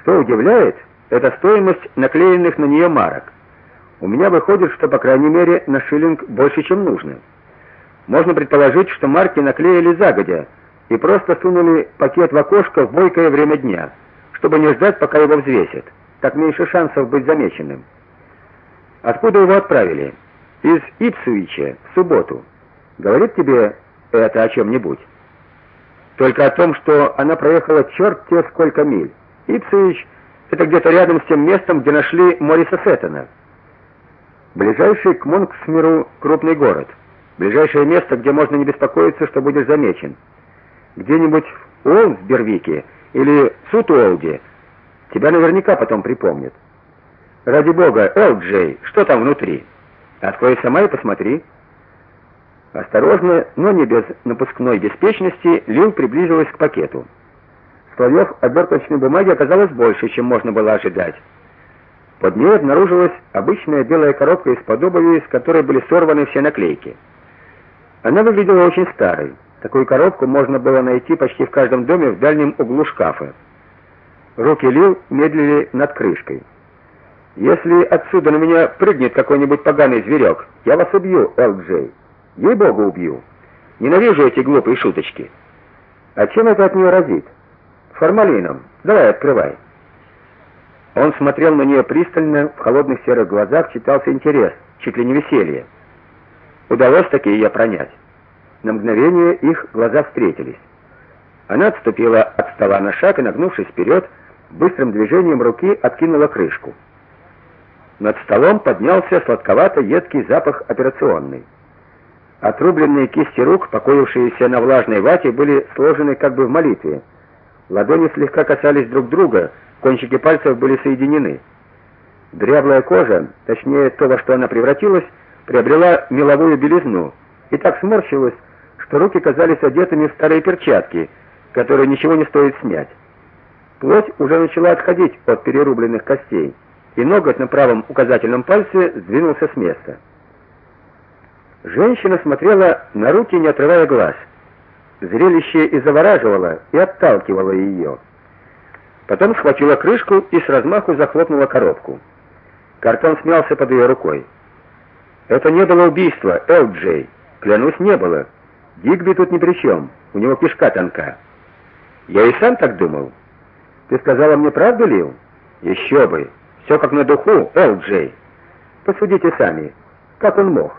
Что удивляет, это стоимость наклеенных на нее марок. У меня выходит, что по крайней мере на шиллинг больше, чем нужно. Можно предположить, что марки наклеили загодя и просто сунули пакет в окошко в бойкое время дня, чтобы не ждать, пока его взвесят. Так меньше шансов быть замеченным. Откуда его отправили? Из Ипсвича в субботу. Говорит тебе это о чем нибудь Только о том, что она проехала черт те сколько миль. Ипсвич это где-то рядом с тем местом, где нашли Мориса Феттона. Ближайший к Монксмиру крупный город. Ближайшее место, где можно не беспокоиться, что будешь замечен. Где-нибудь в Олсбервике или Сутуолде. Тебя наверняка потом припомнят. Ради бога, Элджей, что там внутри? Открой сама и посмотри. Осторожно, но не без напускной беспечности, Лил приблизилась к пакету. Слоев оберточной бумаги оказалось больше, чем можно было ожидать. Под ней обнаружилась обычная белая коробка из-под обуви, из которой были сорваны все наклейки. Она выглядела очень старой. Такую коробку можно было найти почти в каждом доме в дальнем углу шкафа. Руки Лил медлили над крышкой. Если отсюда на меня прыгнет какой-нибудь поганый зверек, я вас убью, Элджей. Ей-богу, убью. Ненавижу эти глупые шуточки. А чем это от нее разит? Формалином. Давай, открывай. Он смотрел на нее пристально, в холодных серых глазах читался интерес, чуть ли не веселье. Удалось таки ее пронять. На мгновение их глаза встретились. Она отступила от стола на шаг и, нагнувшись вперед, быстрым движением руки откинула крышку. Над столом поднялся сладковато-едкий запах операционной. Отрубленные кисти рук, покоившиеся на влажной вате, были сложены как бы в молитве. Ладони слегка касались друг друга, кончики пальцев были соединены. Дряблая кожа, точнее то, во что она превратилась, приобрела меловую белизну и так сморщилась, что руки казались одетыми в старые перчатки, которые ничего не стоит снять. Плоть уже начала отходить от перерубленных костей, и ноготь на правом указательном пальце сдвинулся с места. Женщина смотрела на руки, не отрывая глаз. Зрелище и завораживало, и отталкивало ее. Потом схватила крышку и с размаху захлопнула коробку. Картон смялся под ее рукой. Это не было убийство, Элджей. Клянусь, не было. Дигби тут ни при чем. У него кишка тонка. Я и сам так думал. Ты сказала мне правду, Лил? Еще бы. Все как на духу, Элджей. Посудите сами. Как он мог?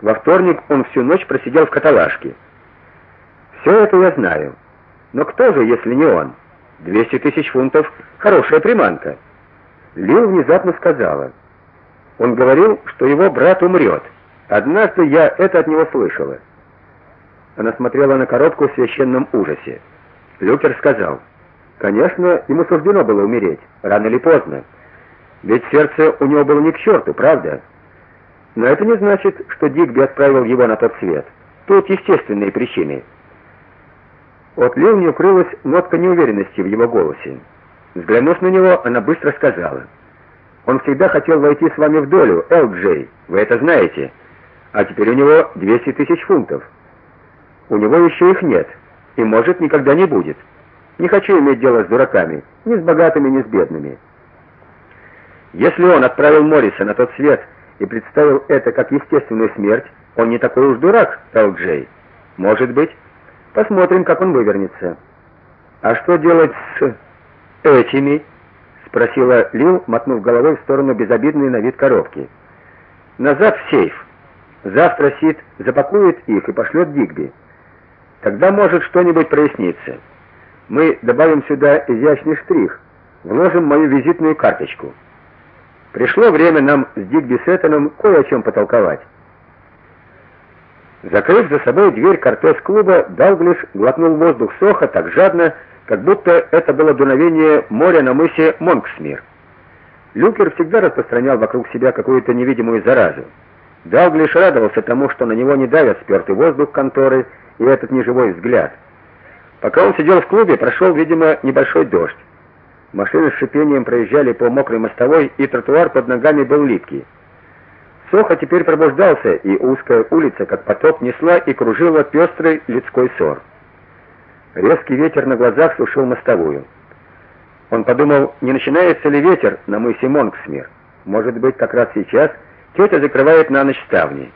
Во вторник он всю ночь просидел в каталажке. Все это я знаю. Но кто же, если не он? 200 тысяч фунтов — хорошая приманка. Лил внезапно сказала. Он говорил, что его брат умрет. Однажды я это от него слышала. Она смотрела на коробку в священном ужасе. Люкер сказал: "Конечно, ему суждено было умереть, рано или поздно. Ведь сердце у него было не к черту, правда? Но это не значит, что Дигби отправил его на тот свет. Тут естественные причины". От Лил не укрылась нотка неуверенности в его голосе. Взглянув на него, она быстро сказала: "Он всегда хотел войти с вами в долю, Элджей. Вы это знаете. А теперь у него 200 тысяч фунтов. У него еще их нет, и может никогда не будет. Не хочу иметь дело с дураками, ни с богатыми, ни с бедными. Если он отправил Морриса на тот свет и представил это как естественную смерть, он не такой уж дурак, Элджей. Может быть, Посмотрим, как он вывернется. А что делать с этими? спросила Лил, мотнув головой в сторону безобидной на вид коробки. Назад в сейф. Завтра Сид запакует их и пошлет Дигби. Тогда может что-нибудь проясниться. Мы добавим сюда изящный штрих, вложим мою визитную карточку. Пришло время нам с Дигби Сеттоном кое о чем потолковать. Закрыв за собой дверь кортеж-клуба, Далглиш глотнул воздух Соха так жадно, как будто это было дуновение моря на мысе Монксмир. Люкер всегда распространял вокруг себя какую-то невидимую заразу. Далглиш радовался тому, что на него не давят спёртый воздух конторы и этот неживой взгляд. Пока он сидел в клубе, прошел, видимо, небольшой дождь. Машины с шипением проезжали по мокрой мостовой, и тротуар под ногами был липкий. Сохо теперь пробуждался, и узкая улица, как поток, несла и кружила пестрый людской сор. Резкий ветер на глазах сушил мостовую. Он подумал, не начинается ли ветер на мысе Монксмир. Может быть, как раз сейчас тетя закрывает на ночь ставни.